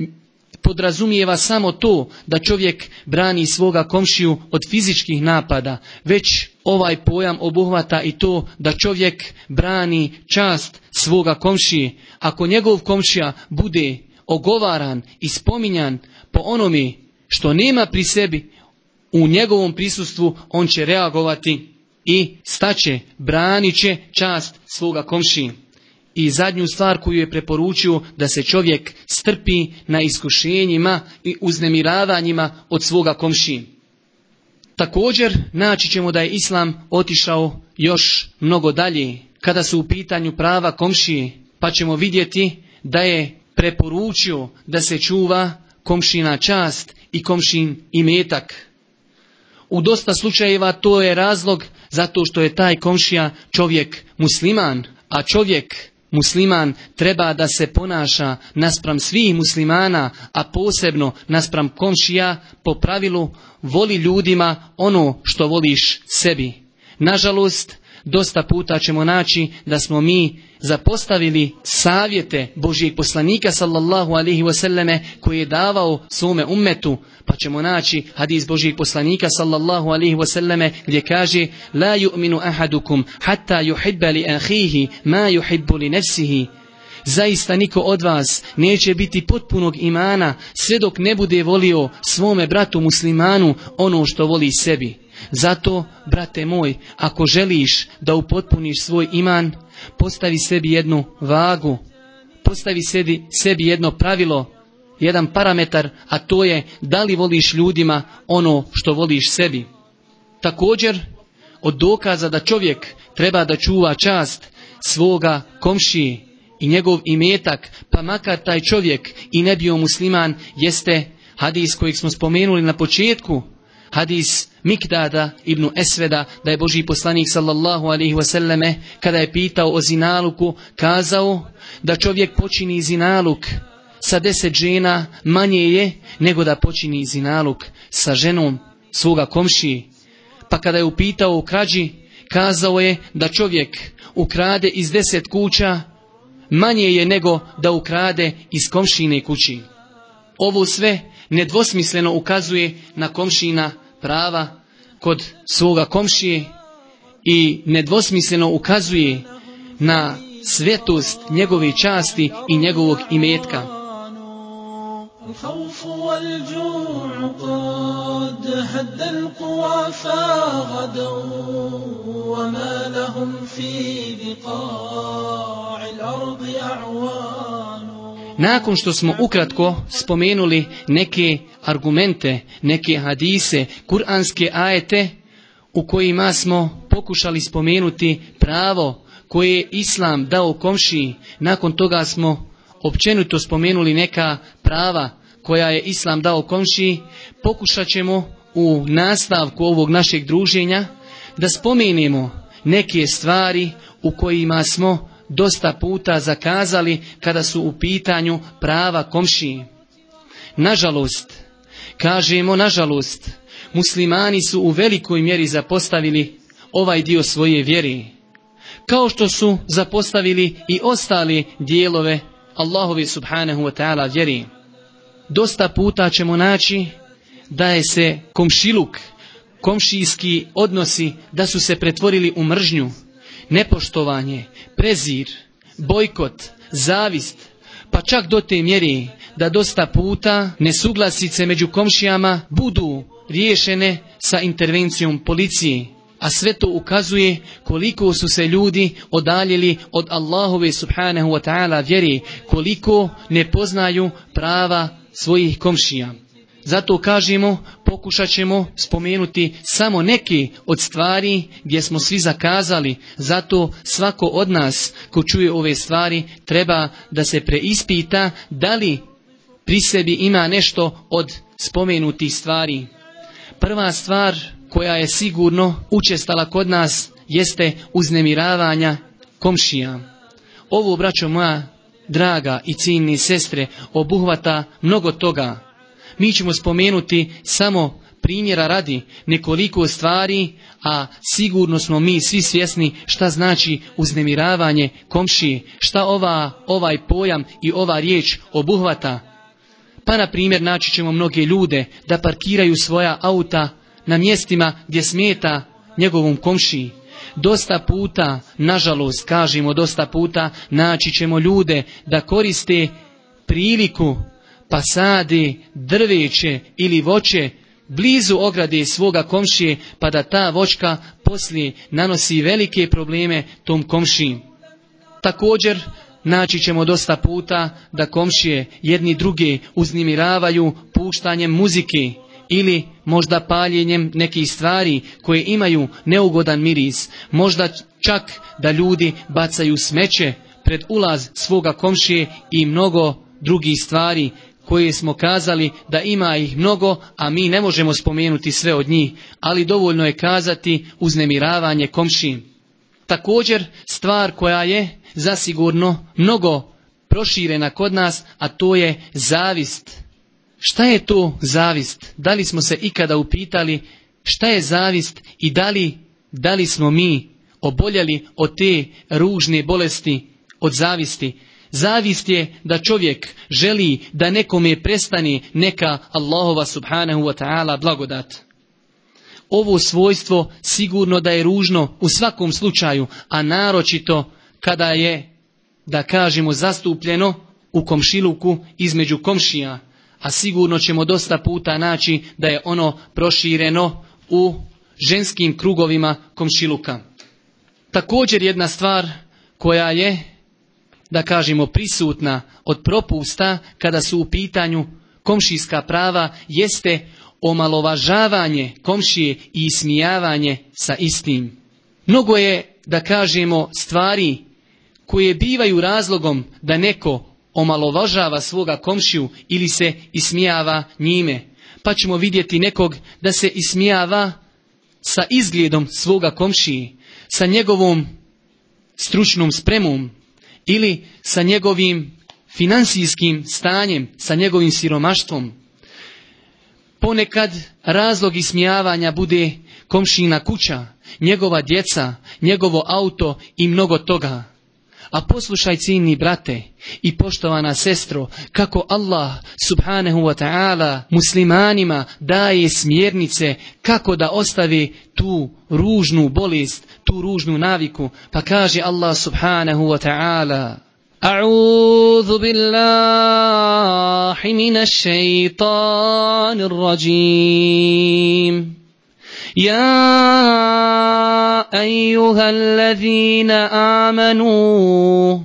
[SPEAKER 3] podrazumijeva samo to da čovjek brani svoga komšiju od fizičkih napada, već ovaj pojam obuhvata i to da čovjek brani čast svoga komšije. Ako njegov komšija bude ogovaran i spominjan po onome što nema pri sebi, u njegovom prisustvu on će reagovati i staće, branit će čast svoga komšije. I zadnju stvar koju je preporučio da se čovjek strpi na iskušenjima i uznemiravanjima od svoga komšije. Također naći ćemo da je Islam otišao još mnogo dalje kada su u pitanju prava komšije, pa ćemo vidjeti da je preporučio da se čuva komšina čast i komšin imetak. U dosta slučajeva to je razlog zato što je taj komšija čovjek musliman, a čovjek musliman treba da se ponaša naspram svih muslimana, a posebno naspram komšija po pravilu voli ljudima ono što voliš sebi. Nažalost, dosta puta ćemo naći da smo mi zapostavili savjete Božijeg poslanika sallallahu alaihi wasallame koji je davao svome ummetu pa ćemo naći hadis Božijeg poslanika sallallahu alaihi wasallame gdje kaže La yu'minu ahadukum hatta yuhibba li ahihi ma yuhibbu li nefsihi Zaista niko od vas neće biti potpunog imana sve dok ne bude volio svome bratu muslimanu ono što voli sebi. Zato, brate moj, ako želiš da upotpuniš svoj iman, postavi sebi jednu vagu, postavi sebi, sebi jedno pravilo, jedan parametar, a to je da li voliš ljudima ono što voliš sebi. Također, od dokaza da čovjek treba da čuva čast svoga komšiji i njegov imetak, pa makar taj čovjek i ne bio musliman, jeste hadis kojeg smo spomenuli na početku, hadis Mikdada ibn Esveda, da je Boži poslanik sallallahu alaihi wasallame, kada je pitao o zinaluku, kazao da čovjek počini zinaluk sa deset žena manje je nego da počini zinaluk sa ženom svoga komšiji. Pa kada je upitao o krađi, kazao je da čovjek ukrade iz deset kuća manje je nego da ukrade iz komšine kući. Ovo sve nedvosmisleno ukazuje na komšina prava kod svoga komšije i nedvosmisleno ukazuje na svetost njegove časti i njegovog imetka. الخوف والجوع قد هد القوى فغدوا وما لهم في بقاع الأرض أعوان Nakon što smo ukratko spomenuli neke argumente, neke hadise, kuranske ajete u kojima smo pokušali spomenuti pravo koje je Islam dao komšiji, nakon toga smo općenito spomenuli neka prava koja je Islam dao komšiji, pokušat ćemo u nastavku ovog našeg druženja da spomenemo neke stvari u kojima smo dosta puta zakazali kada su u pitanju prava komšiji. Nažalost, kažemo nažalost, muslimani su u velikoj mjeri zapostavili ovaj dio svoje vjere, kao što su zapostavili i ostali dijelove Allahovi subhanahu wa ta'ala vjeri. Dosta puta ćemo naći da je se komšiluk, komšijski odnosi, da su se pretvorili u mržnju, nepoštovanje, prezir, bojkot, zavist, pa čak do te mjeri da dosta puta nesuglasice među komšijama budu riješene sa intervencijom policije a sve to ukazuje koliko su se ljudi odaljili od Allahove subhanahu wa ta'ala vjeri, koliko ne poznaju prava svojih komšija. Zato kažemo, pokušat ćemo spomenuti samo neki od stvari gdje smo svi zakazali. Zato svako od nas ko čuje ove stvari treba da se preispita da li pri sebi ima nešto od spomenutih stvari. Prva stvar koja je sigurno učestala kod nas jeste uznemiravanja komšija. Ovo, braćo moja draga i ciljni sestre, obuhvata mnogo toga. Mi ćemo spomenuti samo primjera radi nekoliko stvari, a sigurno smo mi svi svjesni šta znači uznemiravanje komšije, šta ova, ovaj pojam i ova riječ obuhvata. Pa na primjer naći ćemo mnoge ljude da parkiraju svoja auta na mjestima gdje smeta njegovom komšiji. Dosta puta, nažalost, kažemo dosta puta, naći ćemo ljude da koriste priliku pa sade drveće ili voće blizu ograde svoga komšije pa da ta voćka poslije nanosi velike probleme tom komšiji. Također naći ćemo dosta puta da komšije jedni druge uznimiravaju puštanjem muzike ili možda paljenjem nekih stvari koje imaju neugodan miris, možda čak da ljudi bacaju smeće pred ulaz svoga komšije i mnogo drugih stvari koje smo kazali da ima ih mnogo, a mi ne možemo spomenuti sve od njih, ali dovoljno je kazati uznemiravanje komši. Također stvar koja je zasigurno mnogo proširena kod nas, a to je zavist. Šta je to zavist? Da li smo se ikada upitali šta je zavist i da li, da li smo mi oboljeli od te ružne bolesti, od zavisti? Zavist je da čovjek želi da nekome prestani neka Allahova subhanahu wa ta'ala blagodat. Ovo svojstvo sigurno da je ružno u svakom slučaju, a naročito kada je, da kažemo, zastupljeno u komšiluku između komšija, a sigurno ćemo dosta puta naći da je ono prošireno u ženskim krugovima komšiluka. Također jedna stvar koja je da kažemo prisutna od propusta kada su u pitanju komšijska prava jeste omalovažavanje komšije i ismijavanje sa istim. Mnogo je, da kažemo, stvari koje bivaju razlogom da neko omalovažava svoga komšiju ili se ismijava njime. Pa ćemo vidjeti nekog da se ismijava sa izgledom svoga komšije, sa njegovom stručnom spremom, ili sa njegovim financijskim stanjem, sa njegovim siromaštvom. Ponekad razlog ismijavanja bude komšina kuća, njegova djeca, njegovo auto i mnogo toga. A poslušaj cijenni brate i poštovana sestro, kako Allah subhanahu wa ta'ala muslimanima daje smjernice kako da ostavi tu ružnu bolest, tu ružnu naviku. Pa kaže Allah subhanahu wa ta'ala أعوذ بالله من الشيطان الرجيم يا ايها الذين امنوا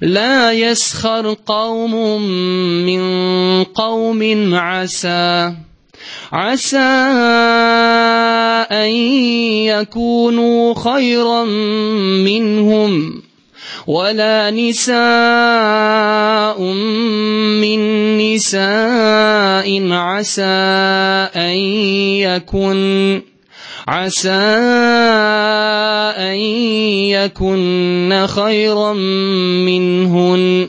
[SPEAKER 3] لا يسخر قوم من قوم عسى. عسى ان يكونوا خيرا منهم ولا نساء من نساء عسى ان يكن عسى أن يكن خيرا منهن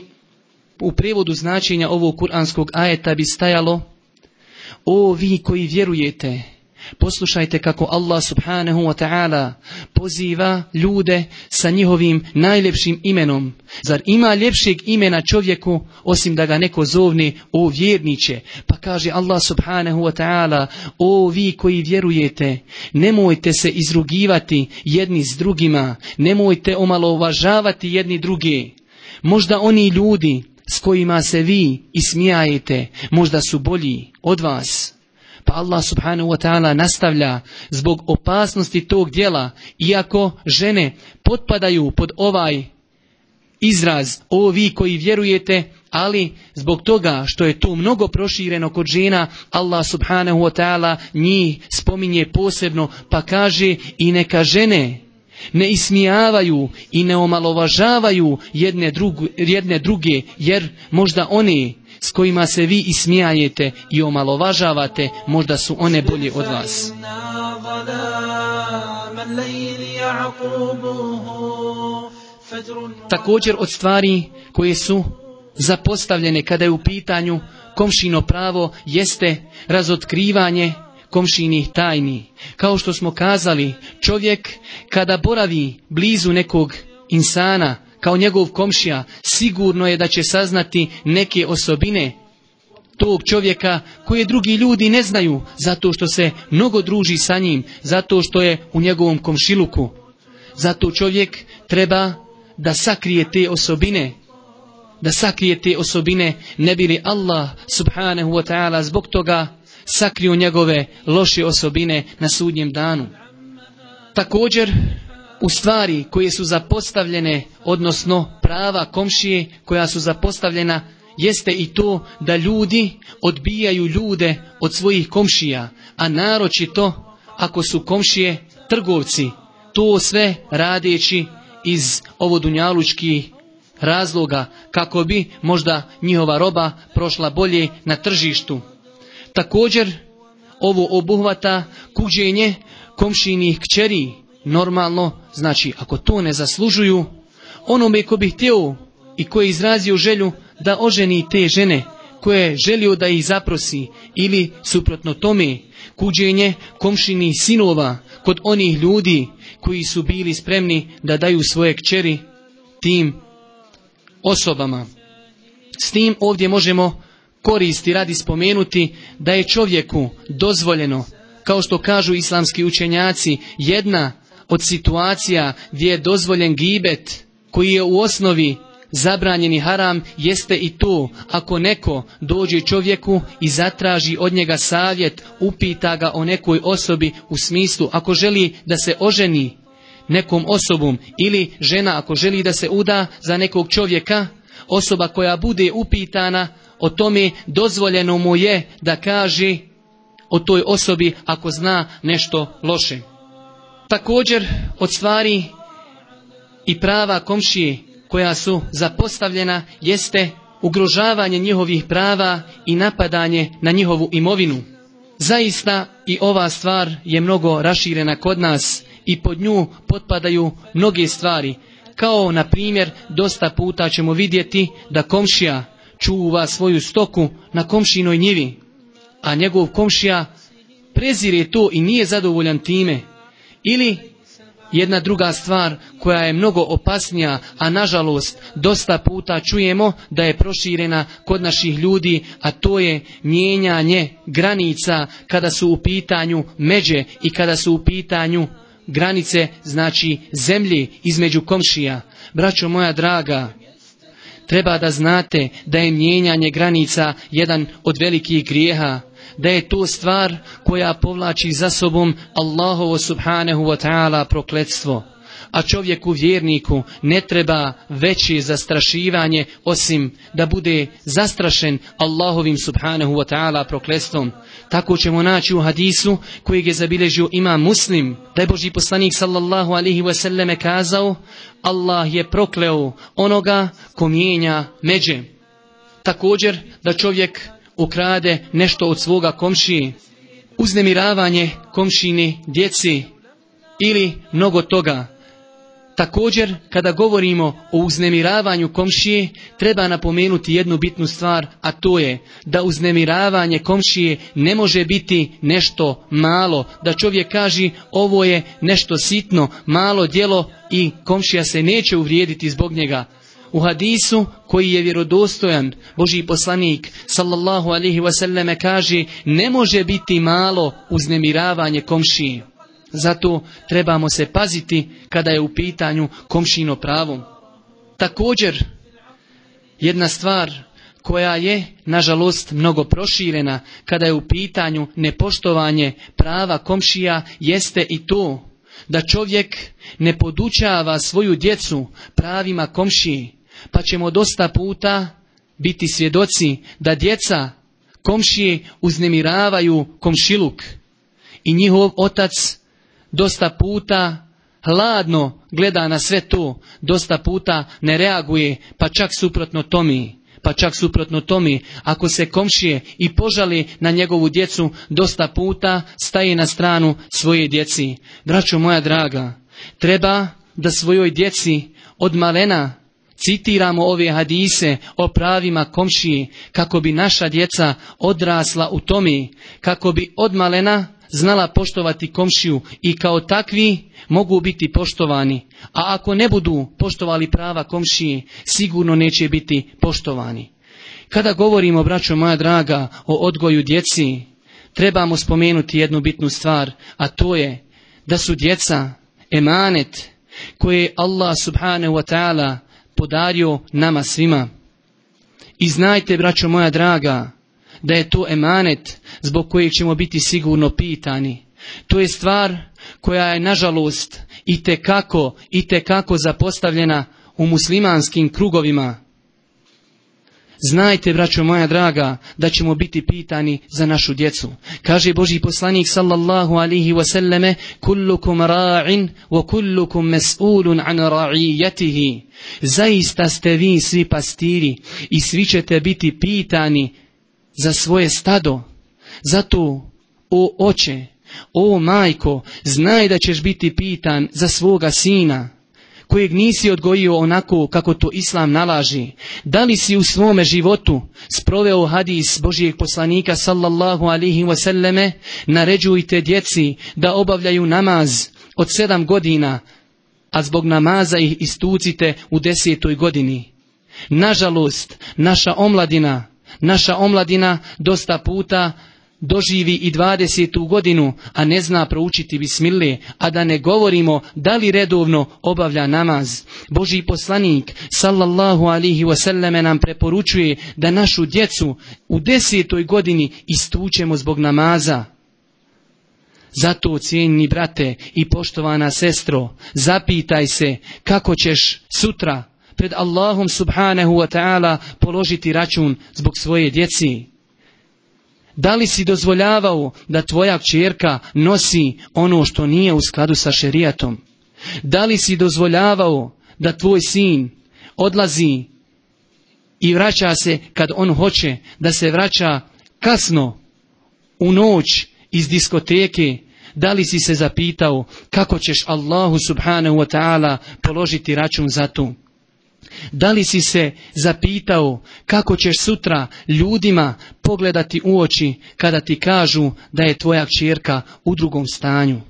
[SPEAKER 3] U prijevodu značenja ovog kuranskog ajeta bi stajalo O vi koji vjerujete, Poslušajte kako Allah subhanahu wa ta'ala poziva ljude sa njihovim najljepšim imenom. Zar ima ljepšeg imena čovjeku osim da ga neko zovne o vjerniće? Pa kaže Allah subhanahu wa ta'ala o vi koji vjerujete nemojte se izrugivati jedni s drugima, nemojte omalovažavati jedni druge. Možda oni ljudi s kojima se vi ismijajete možda su bolji od vas. Pa Allah subhanahu wa ta'ala nastavlja zbog opasnosti tog dijela, iako žene potpadaju pod ovaj izraz, o vi koji vjerujete, ali zbog toga što je to mnogo prošireno kod žena, Allah subhanahu wa ta'ala njih spominje posebno, pa kaže i neka žene ne ismijavaju i ne omalovažavaju jedne, jedne druge, jer možda one s kojima se vi ismijajete i omalovažavate, možda su one bolje od vas. Također od stvari koje su zapostavljene kada je u pitanju komšino pravo jeste razotkrivanje komšinih tajni. Kao što smo kazali, čovjek kada boravi blizu nekog insana, kao njegov komšija, sigurno je da će saznati neke osobine tog čovjeka koje drugi ljudi ne znaju, zato što se mnogo druži sa njim, zato što je u njegovom komšiluku. Zato čovjek treba da sakrije te osobine, da sakrije te osobine, ne bi li Allah subhanahu wa ta'ala zbog toga sakrio njegove loše osobine na sudnjem danu. Također, u stvari koje su zapostavljene, odnosno prava komšije koja su zapostavljena, jeste i to da ljudi odbijaju ljude od svojih komšija, a naročito ako su komšije trgovci, to sve radeći iz ovodunjalučkih razloga kako bi možda njihova roba prošla bolje na tržištu. Također ovo obuhvata kuđenje komšinih kćeri. Normalno, znači ako to ne zaslužuju, onome ko bi htio i ko je izrazio želju da oženi te žene koje je želio da ih zaprosi ili suprotno tome kuđenje komšinih sinova kod onih ljudi koji su bili spremni da daju svoje kćeri tim osobama. S tim ovdje možemo koristi radi spomenuti da je čovjeku dozvoljeno, kao što kažu islamski učenjaci, jedna od situacija gdje je dozvoljen gibet, koji je u osnovi zabranjeni haram jeste i to ako neko dođe čovjeku i zatraži od njega savjet, upita ga o nekoj osobi u smislu ako želi da se oženi nekom osobom ili žena ako želi da se uda za nekog čovjeka, osoba koja bude upitana o tome dozvoljeno mu je da kaže o toj osobi ako zna nešto loše. Također od stvari i prava komšije koja su zapostavljena jeste ugrožavanje njihovih prava i napadanje na njihovu imovinu. Zaista i ova stvar je mnogo raširena kod nas i pod nju potpadaju mnoge stvari. Kao na primjer dosta puta ćemo vidjeti da komšija čuva svoju stoku na komšinoj njivi, a njegov komšija prezire to i nije zadovoljan time. Ili jedna druga stvar koja je mnogo opasnija, a nažalost dosta puta čujemo da je proširena kod naših ljudi, a to je mijenjanje granica kada su u pitanju međe i kada su u pitanju granice, znači zemlji između komšija. Braćo moja draga, treba da znate da je mijenjanje granica jedan od velikih grijeha, da je to stvar koja povlači za sobom Allahovo subhanahu wa ta'ala prokletstvo. A čovjeku vjerniku ne treba veće zastrašivanje osim da bude zastrašen Allahovim subhanahu wa ta'ala prokletstvom. Tako ćemo naći u hadisu kojeg je zabilježio ima muslim, da je Boži poslanik sallallahu alihi wasallam kazao, Allah je prokleo onoga ko mijenja međe. Također da čovjek ukrade nešto od svoga komšije, uznemiravanje komšini djeci ili mnogo toga. Također, kada govorimo o uznemiravanju komšije, treba napomenuti jednu bitnu stvar, a to je da uznemiravanje komšije ne može biti nešto malo, da čovjek kaže ovo je nešto sitno, malo djelo i komšija se neće uvrijediti zbog njega. U hadisu koji je vjerodostojan, Boži poslanik sallallahu alihi wasallam kaže ne može biti malo uznemiravanje komšije. Zato trebamo se paziti kada je u pitanju komšino pravo. Također, jedna stvar koja je, nažalost, mnogo proširena kada je u pitanju nepoštovanje prava komšija, jeste i to da čovjek ne podučava svoju djecu pravima komšiji, pa ćemo dosta puta biti svjedoci da djeca komšije uznemiravaju komšiluk i njihov otac dosta puta hladno gleda na sve to, dosta puta ne reaguje, pa čak suprotno tomi. Pa čak suprotno tomi, ako se komšije i požali na njegovu djecu, dosta puta staje na stranu svoje djeci. Braćo moja draga, treba da svojoj djeci od malena citiramo ove hadise o pravima komšije, kako bi naša djeca odrasla u tomi, kako bi od malena znala poštovati komšiju i kao takvi mogu biti poštovani, a ako ne budu poštovali prava komšije, sigurno neće biti poštovani. Kada govorimo, braćo moja draga, o odgoju djeci, trebamo spomenuti jednu bitnu stvar, a to je da su djeca emanet koje je Allah subhanahu wa ta'ala podario nama svima. I znajte, braćo moja draga, da je to emanet zbog kojeg ćemo biti sigurno pitani. To je stvar koja je nažalost i i kako zapostavljena u muslimanskim krugovima. Znajte, braćo moja draga, da ćemo biti pitani za našu djecu. Kaže Boži poslanik sallallahu alihi wasallame, kullukum ra'in wa kullukum mes'ulun an ra'ijatihi. Zaista ste vi svi pastiri i svi ćete biti pitani za svoje stado. Zato, o oče, o majko, znaj da ćeš biti pitan za svoga sina kojeg nisi odgojio onako kako to Islam nalaži? Da li si u svome životu sproveo hadis Božijeg poslanika sallallahu alihi wasallame? Naređujte djeci da obavljaju namaz od sedam godina, a zbog namaza ih istucite u desetoj godini. Nažalost, naša omladina, naša omladina dosta puta doživi i dvadesetu godinu, a ne zna proučiti bismille, a da ne govorimo da li redovno obavlja namaz. Boži poslanik, sallallahu alihi wasallame, nam preporučuje da našu djecu u desetoj godini istučemo zbog namaza. Zato, cijenjeni brate i poštovana sestro, zapitaj se kako ćeš sutra pred Allahom subhanahu wa ta'ala položiti račun zbog svoje djeci. Da li si dozvoljavao da tvoja kćerka nosi ono što nije u skladu sa šerijatom? Da li si dozvoljavao da tvoj sin odlazi i vraća se kad on hoće, da se vraća kasno u noć iz diskoteke, da li si se zapitao kako ćeš Allahu subhanahu wa ta'ala položiti račun za to? Da li si se zapitao kako ćeš sutra ljudima pogledati u oči kada ti kažu da je tvoja kćerka u drugom stanju?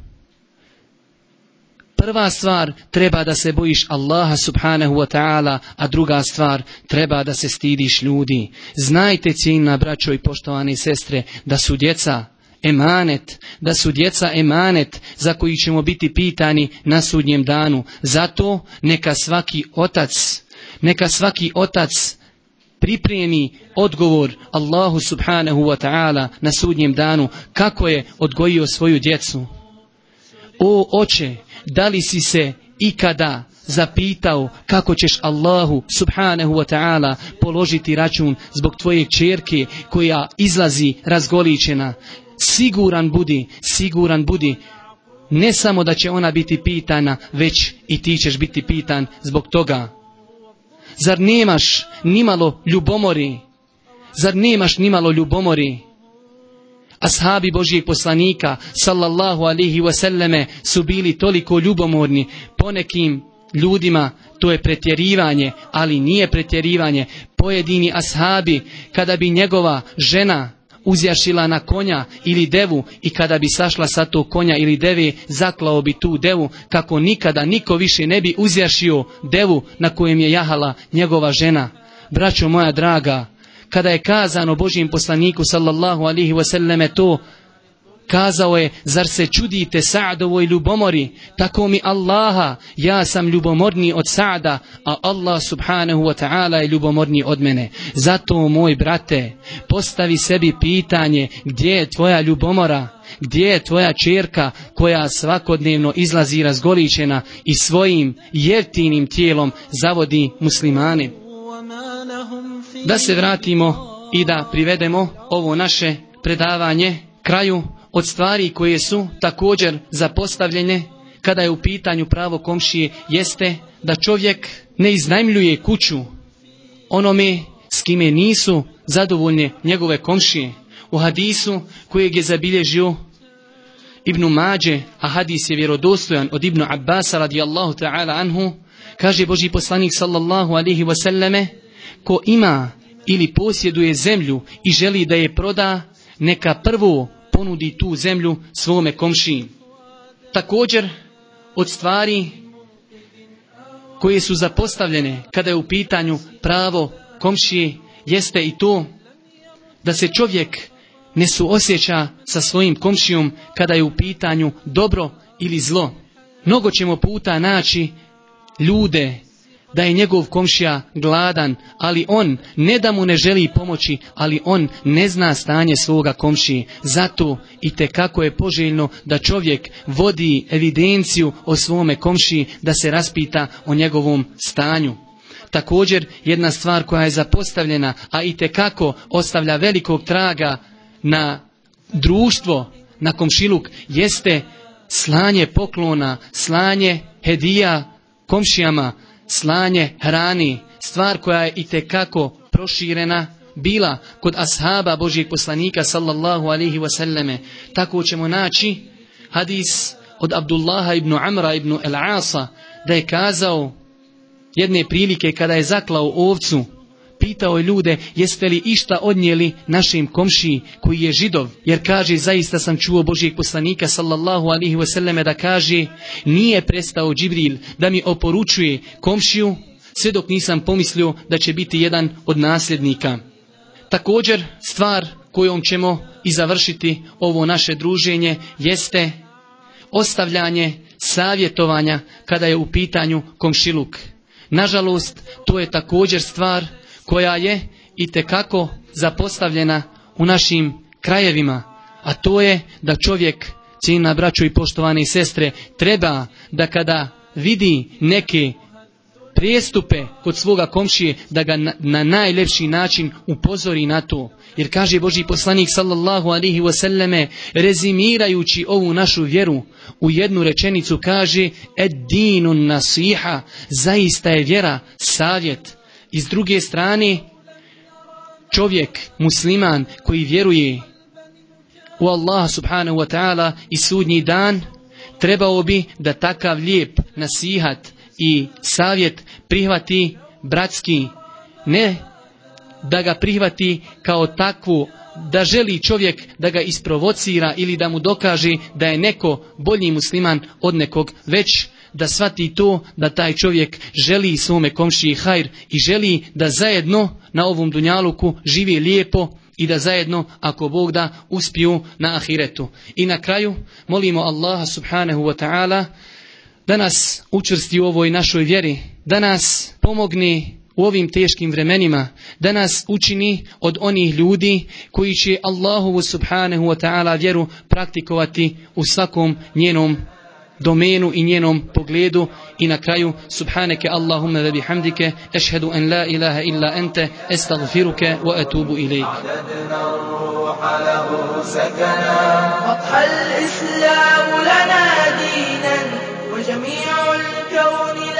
[SPEAKER 3] Prva stvar treba da se bojiš Allaha subhanahu wa ta'ala, a druga stvar treba da se stidiš ljudi. Znajte cijenina braćo i poštovane sestre da su djeca emanet, da su djeca emanet za koji ćemo biti pitani na sudnjem danu. Zato neka svaki otac neka svaki otac pripremi odgovor Allahu subhanahu wa ta'ala na sudnjem danu kako je odgojio svoju djecu. O oče, da li si se ikada zapitao kako ćeš Allahu subhanahu wa ta'ala položiti račun zbog tvoje čerke koja izlazi razgoličena. Siguran budi, siguran budi, ne samo da će ona biti pitana, već i ti ćeš biti pitan zbog toga. Zar nemaš nimalo ljubomori? Zar nemaš nimalo ljubomori? Ashabi Božijeg poslanika, sallallahu alihi wasallame, su bili toliko ljubomorni ponekim ljudima, to je pretjerivanje, ali nije pretjerivanje. Pojedini ashabi, kada bi njegova žena uzjašila na konja ili devu i kada bi sašla sa tog konja ili deve, zaklao bi tu devu kako nikada niko više ne bi uzjašio devu na kojem je jahala njegova žena. Braćo moja draga, kada je kazano Božijem poslaniku sallallahu alihi wasallame to, Kazao je, zar se čudite Sa'dovoj ljubomori? Tako mi Allaha, ja sam ljubomorniji od Sa'da, a Allah subhanahu wa ta'ala je ljubomorniji od mene. Zato, moj brate, postavi sebi pitanje, gdje je tvoja ljubomora? Gdje je tvoja čerka koja svakodnevno izlazi razgoličena i svojim jeftinim tijelom zavodi muslimane? Da se vratimo i da privedemo ovo naše predavanje kraju od stvari koje su također zapostavljene kada je u pitanju pravo komšije jeste da čovjek ne iznajmljuje kuću onome s kime nisu zadovoljne njegove komšije. U hadisu kojeg je zabilježio Ibnu Mađe, a hadis je vjerodostojan od Ibnu Abbasa radijallahu ta'ala anhu, kaže Boži poslanik sallallahu alihi wasallame, ko ima ili posjeduje zemlju i želi da je proda, neka prvo ponudi tu zemlju svome komšiji. Također, od stvari koje su zapostavljene kada je u pitanju pravo komšije, jeste i to da se čovjek ne suosjeća sa svojim komšijom kada je u pitanju dobro ili zlo. Mnogo ćemo puta naći ljude da je njegov komšija gladan, ali on ne da mu ne želi pomoći, ali on ne zna stanje svoga komšije. Zato i te kako je poželjno da čovjek vodi evidenciju o svome komšiji, da se raspita o njegovom stanju. Također jedna stvar koja je zapostavljena, a i kako ostavlja velikog traga na društvo, na komšiluk, jeste slanje poklona, slanje hedija komšijama, slanje hrani, stvar koja je i kako proširena bila kod ashaba Božijeg poslanika sallallahu alihi wasallame. Tako ćemo naći hadis od Abdullaha ibn Amra ibn El-Asa da je kazao jedne prilike kada je zaklao ovcu pitao ljude jeste li išta odnijeli našim komšiji koji je židov jer kaže zaista sam čuo Božijeg poslanika sallallahu alihi wasallam da kaže nije prestao Džibril da mi oporučuje komšiju sve dok nisam pomislio da će biti jedan od nasljednika. Također stvar kojom ćemo i završiti ovo naše druženje jeste ostavljanje savjetovanja kada je u pitanju komšiluk. Nažalost, to je također stvar koja je i tekako zapostavljena u našim krajevima, a to je da čovjek, cijena braćo i poštovane sestre, treba da kada vidi neke prijestupe kod svoga komšije da ga na, na najlepši način upozori na to. Jer kaže Boži poslanik sallallahu alihi wasallame rezimirajući ovu našu vjeru u jednu rečenicu kaže ed dinu nasiha zaista je vjera savjet. I s druge strane čovjek musliman koji vjeruje u Allaha subhanahu wa ta'ala i sudnji dan trebao bi da takav lijep nasihat i savjet prihvati bratski, ne da ga prihvati kao takvu, da želi čovjek da ga isprovocira ili da mu dokaže da je neko bolji musliman od nekog, već da shvati to da taj čovjek želi svome komšiji hajr i želi da zajedno na ovom dunjaluku živi lijepo i da zajedno, ako Bog da, uspiju na ahiretu. I na kraju molimo Allaha subhanahu wa ta'ala da nas učvrsti u ovoj našoj vjeri, da nas pomogni u ovim teškim vremenima, da nas učini od onih ljudi koji će Allahu subhanahu wa ta'ala vjeru praktikovati u svakom njenom domenu i njenom pogledu i na kraju subhaneke Allahumma wa bihamdike ashhadu an la ilaha illa anta astaghfiruka wa atubu ilayk
[SPEAKER 2] أضحى الإسلام لنا دينا وجميع الكون